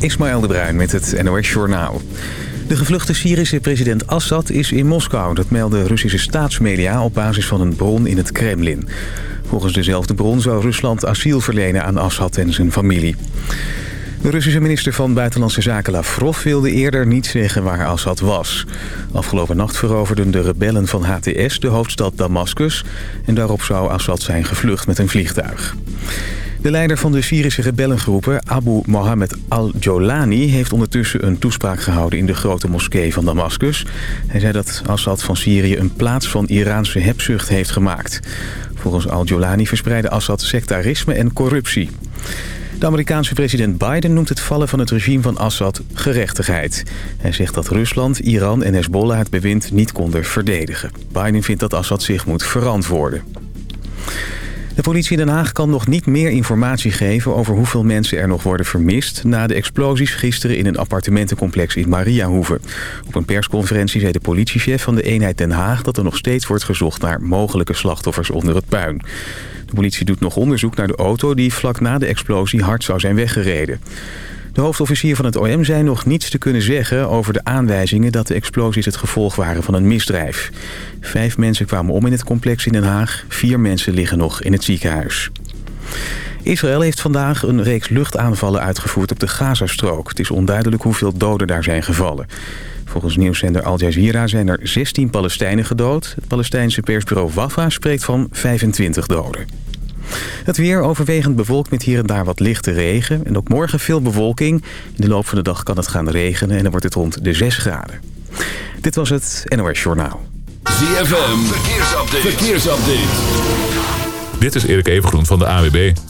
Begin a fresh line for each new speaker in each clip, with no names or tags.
Ismaël de Bruin met het NOS Journaal. De gevluchte Syrische president Assad is in Moskou. Dat melden Russische staatsmedia op basis van een bron in het Kremlin. Volgens dezelfde bron zou Rusland asiel verlenen aan Assad en zijn familie. De Russische minister van Buitenlandse Zaken Lavrov wilde eerder niet zeggen waar Assad was. Afgelopen nacht veroverden de rebellen van HTS de hoofdstad Damascus... en daarop zou Assad zijn gevlucht met een vliegtuig. De leider van de Syrische rebellengroepen, Abu Mohammed al-Jolani... heeft ondertussen een toespraak gehouden in de grote moskee van Damascus. Hij zei dat Assad van Syrië een plaats van Iraanse hebzucht heeft gemaakt. Volgens al-Jolani verspreidde Assad sectarisme en corruptie. De Amerikaanse president Biden noemt het vallen van het regime van Assad gerechtigheid. Hij zegt dat Rusland, Iran en Hezbollah het bewind niet konden verdedigen. Biden vindt dat Assad zich moet verantwoorden. De politie in Den Haag kan nog niet meer informatie geven over hoeveel mensen er nog worden vermist... na de explosies gisteren in een appartementencomplex in Mariahoeve. Op een persconferentie zei de politiechef van de eenheid Den Haag... dat er nog steeds wordt gezocht naar mogelijke slachtoffers onder het puin. De politie doet nog onderzoek naar de auto die vlak na de explosie hard zou zijn weggereden. De hoofdofficier van het OM zei nog niets te kunnen zeggen over de aanwijzingen dat de explosies het gevolg waren van een misdrijf. Vijf mensen kwamen om in het complex in Den Haag. Vier mensen liggen nog in het ziekenhuis. Israël heeft vandaag een reeks luchtaanvallen uitgevoerd op de Gazastrook. Het is onduidelijk hoeveel doden daar zijn gevallen. Volgens nieuwszender Al Jazeera zijn er 16 Palestijnen gedood. Het Palestijnse persbureau Wafa spreekt van 25 doden. Het weer overwegend bewolkt met hier en daar wat lichte regen. En ook morgen veel bewolking. In de loop van de dag kan het gaan regenen en dan wordt het rond de 6 graden. Dit was het NOS Journaal.
ZFM, verkeersupdate. verkeersupdate.
Dit is Erik Evengroen van de AWB.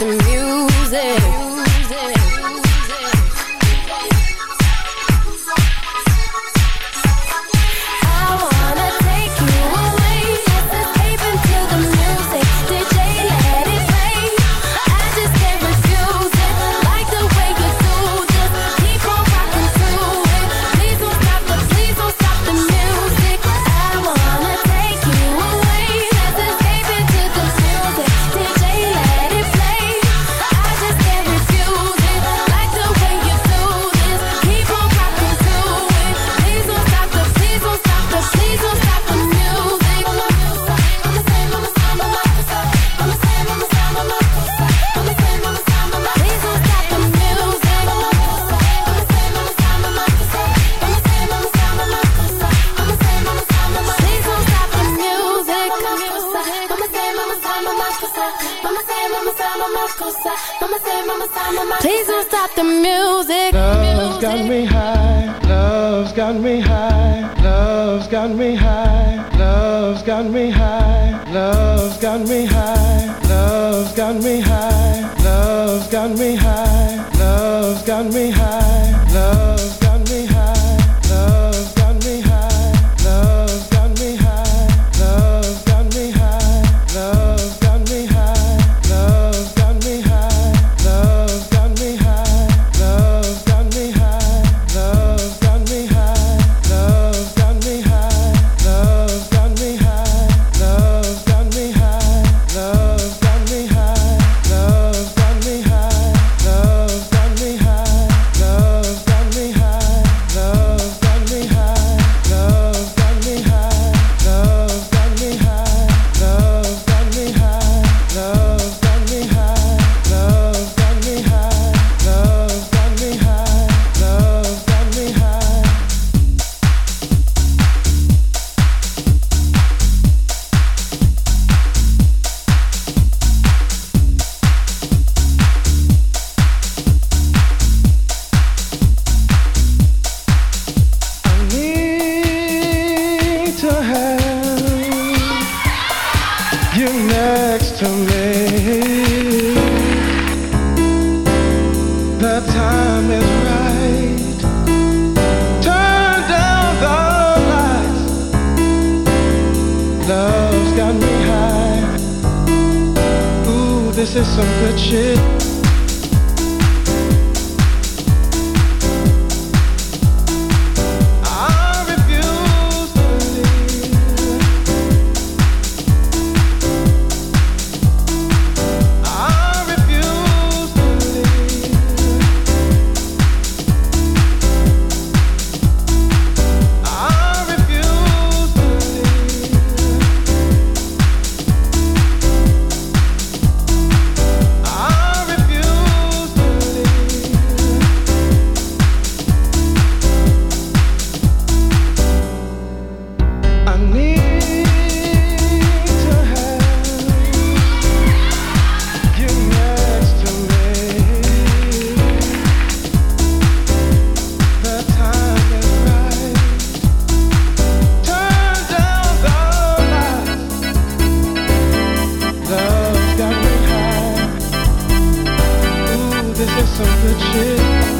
the music.
kiss of the
cheek.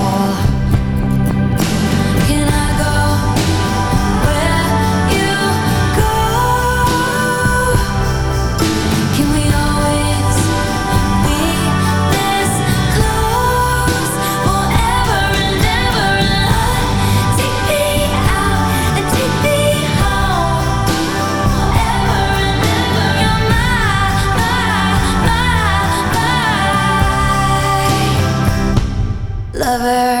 lover.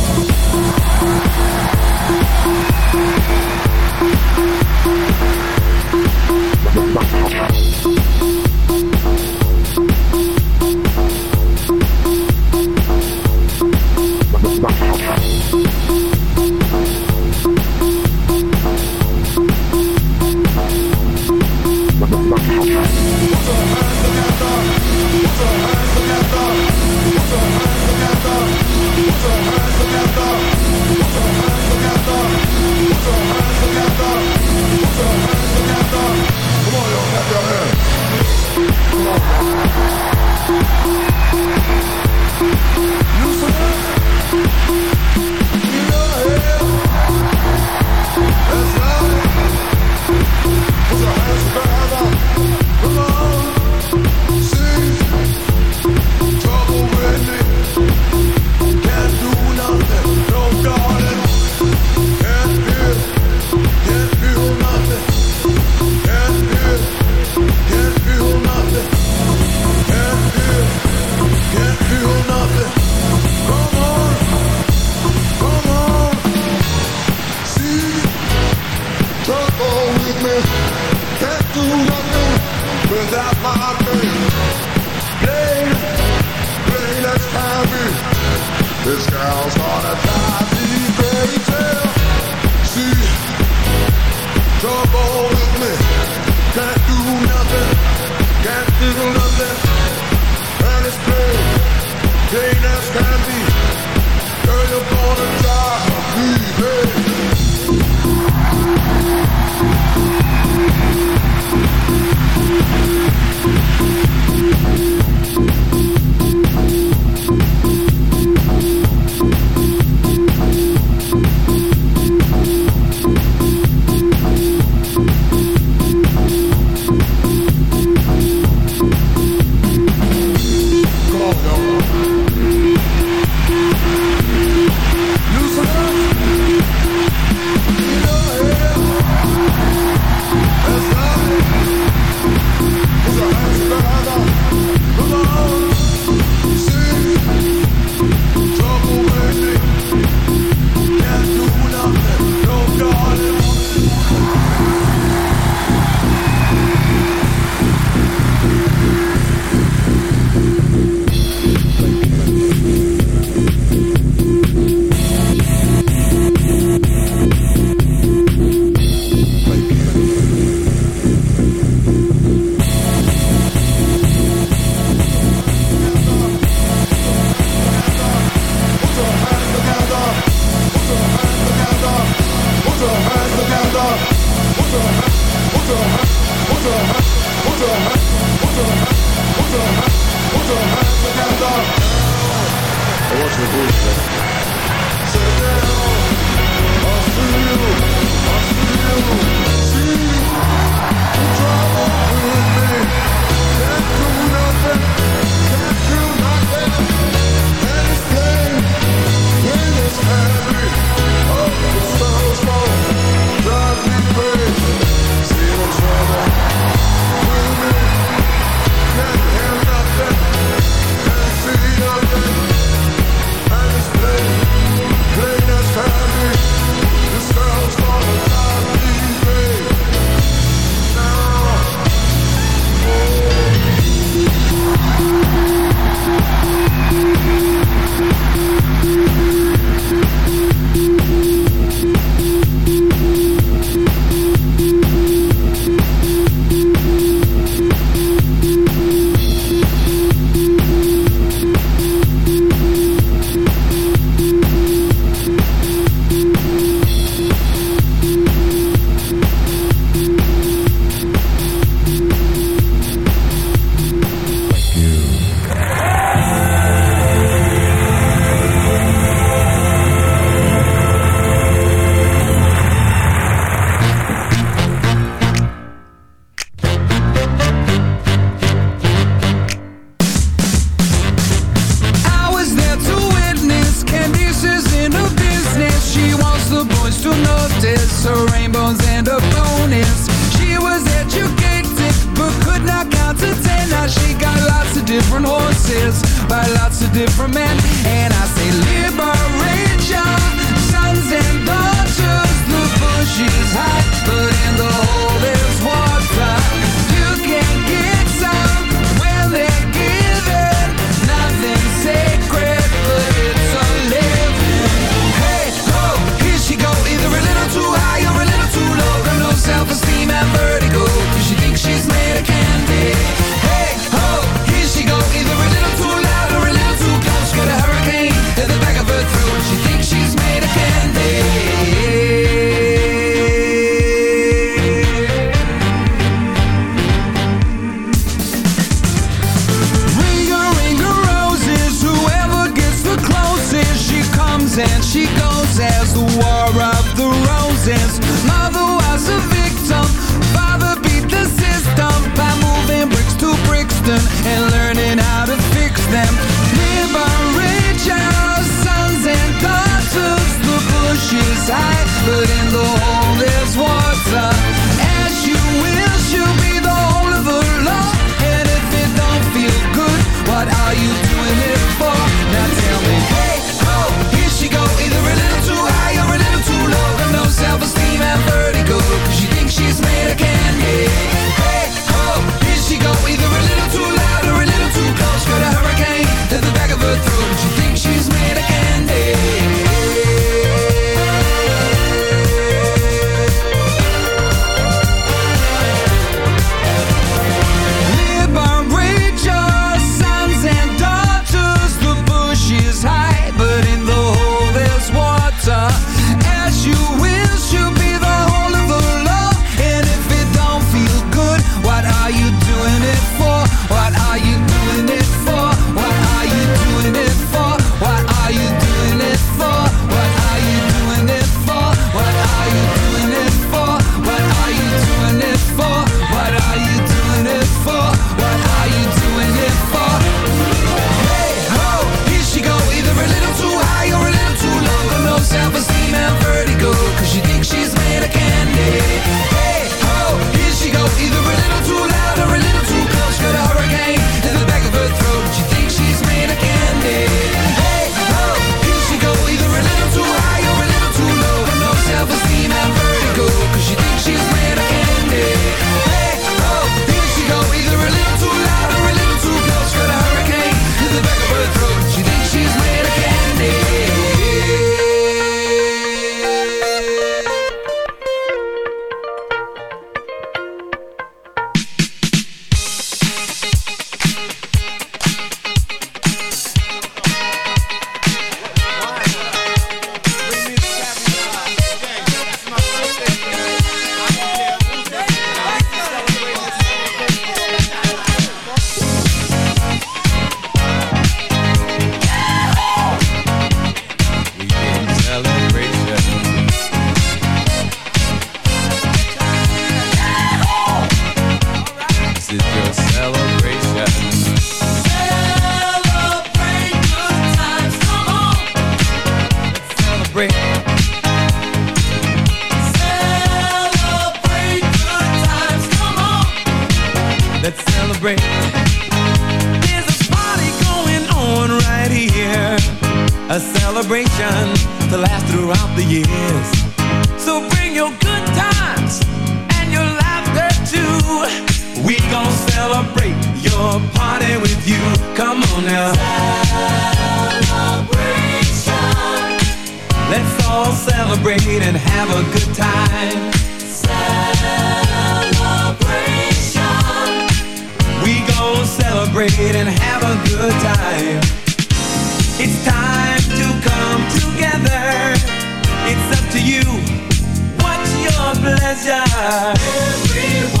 Come on, y'all, your hands. This girl's gonna die me. all celebrate and have a good time. Celebration. We go celebrate and have a good time. It's time to come together. It's up to you. What's your pleasure? Everyone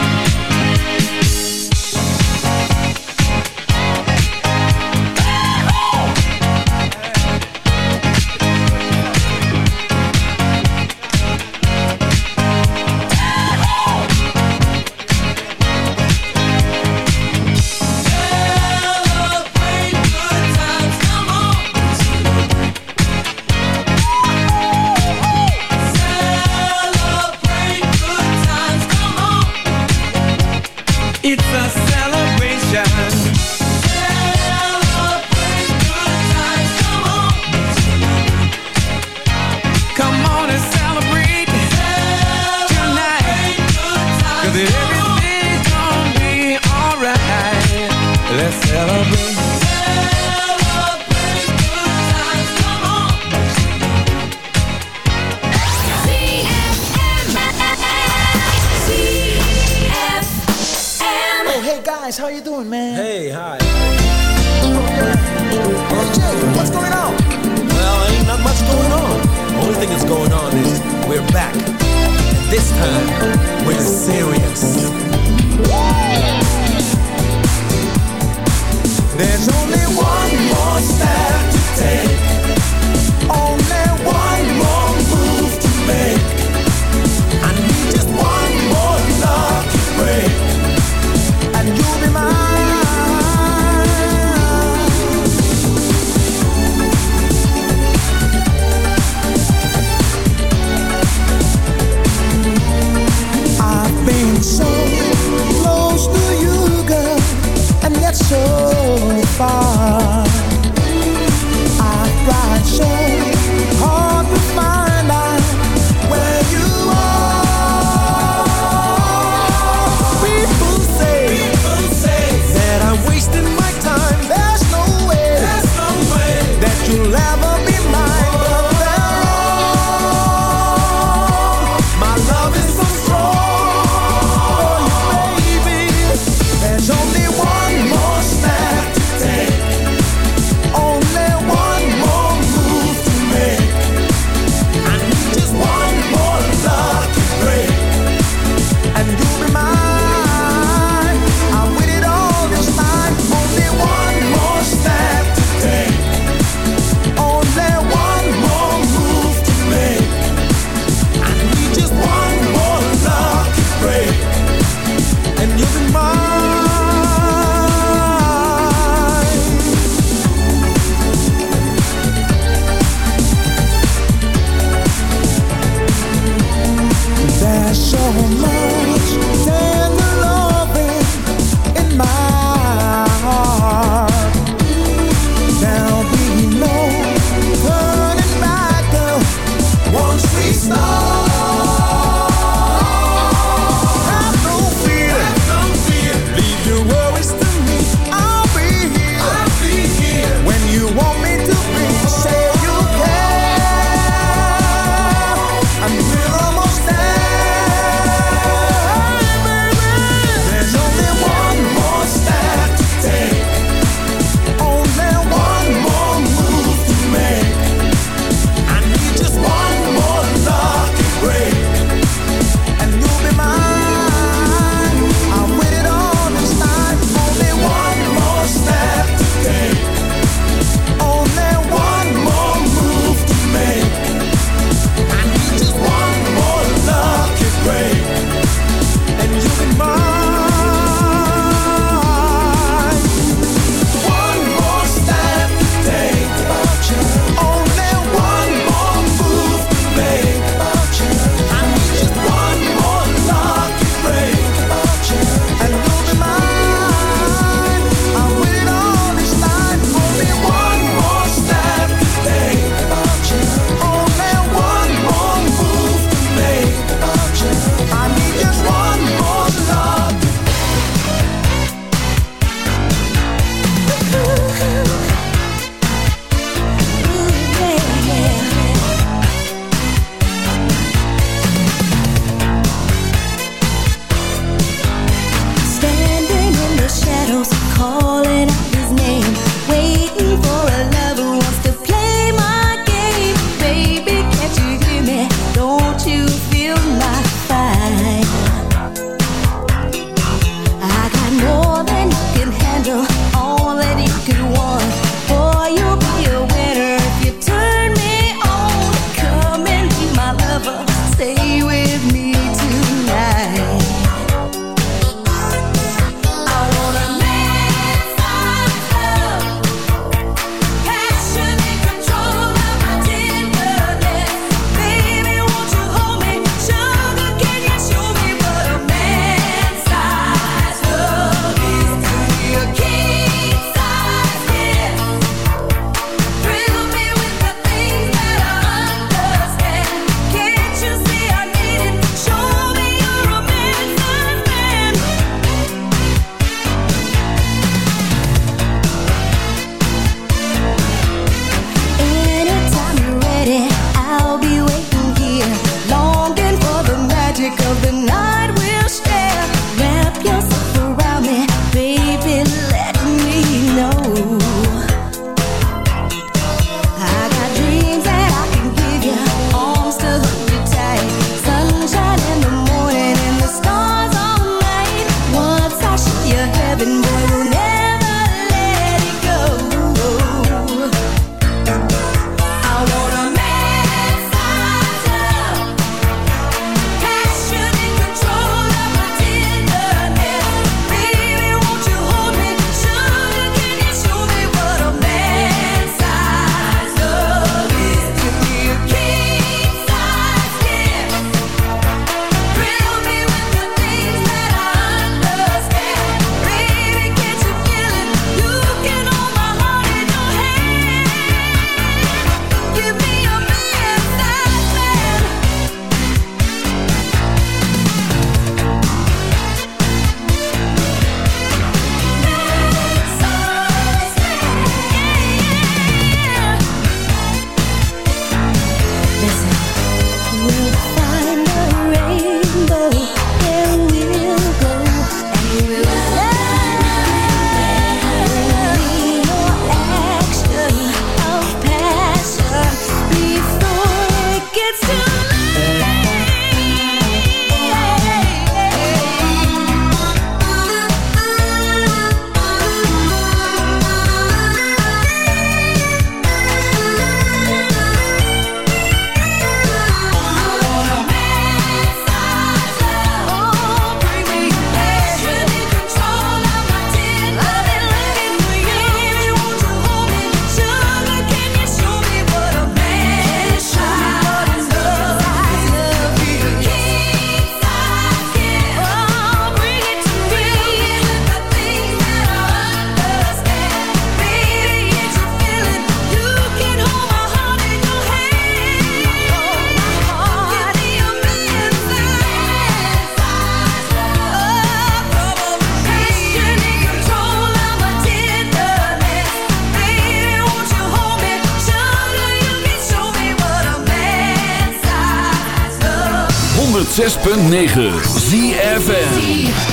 106.9 ZFN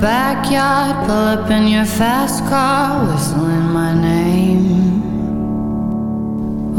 backyard, pull up in your fast car, whistling my name.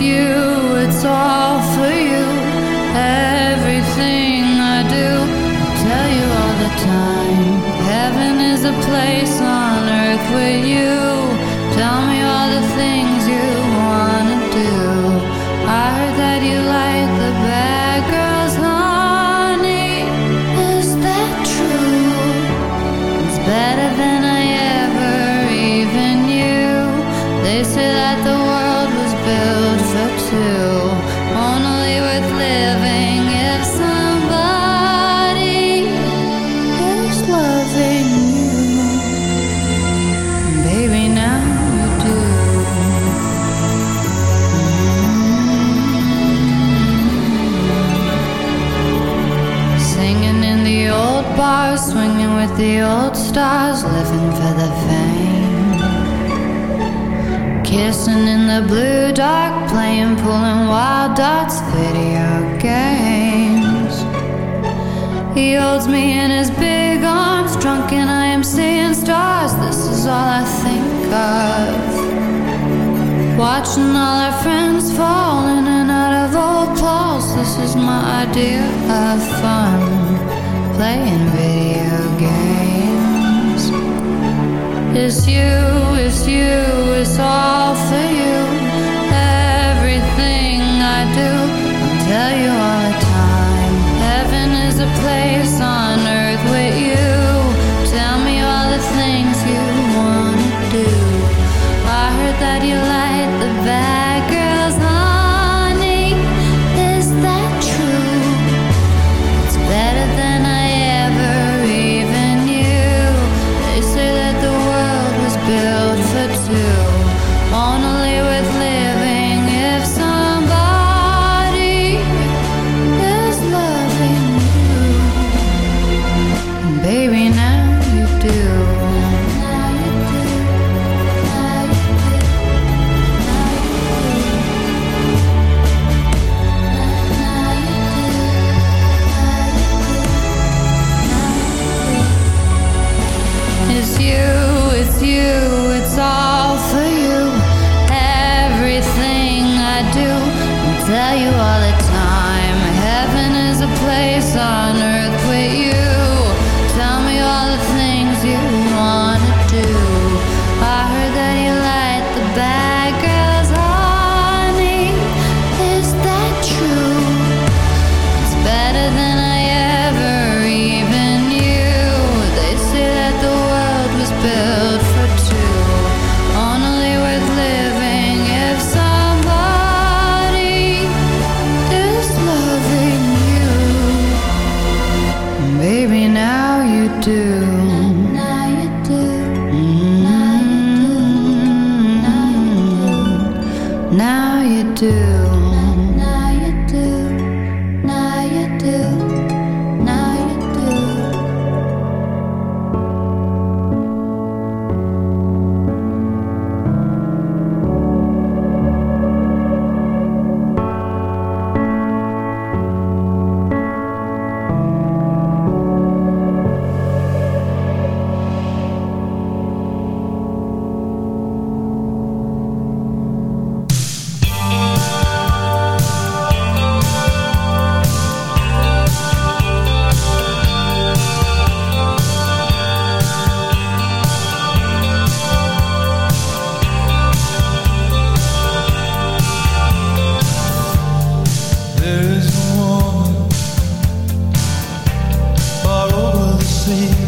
you, it's all for you. Everything I do, I tell you all the time. Heaven is a place on earth with you. Tell me all the things you playing, pulling wild dots, video games. He holds me in his big arms, drunk, and I am seeing stars. This is all I think of. Watching all our friends fall in and out of old clothes. This is my idea of fun. Playing video games. It's you, it's you, it's all
sleep.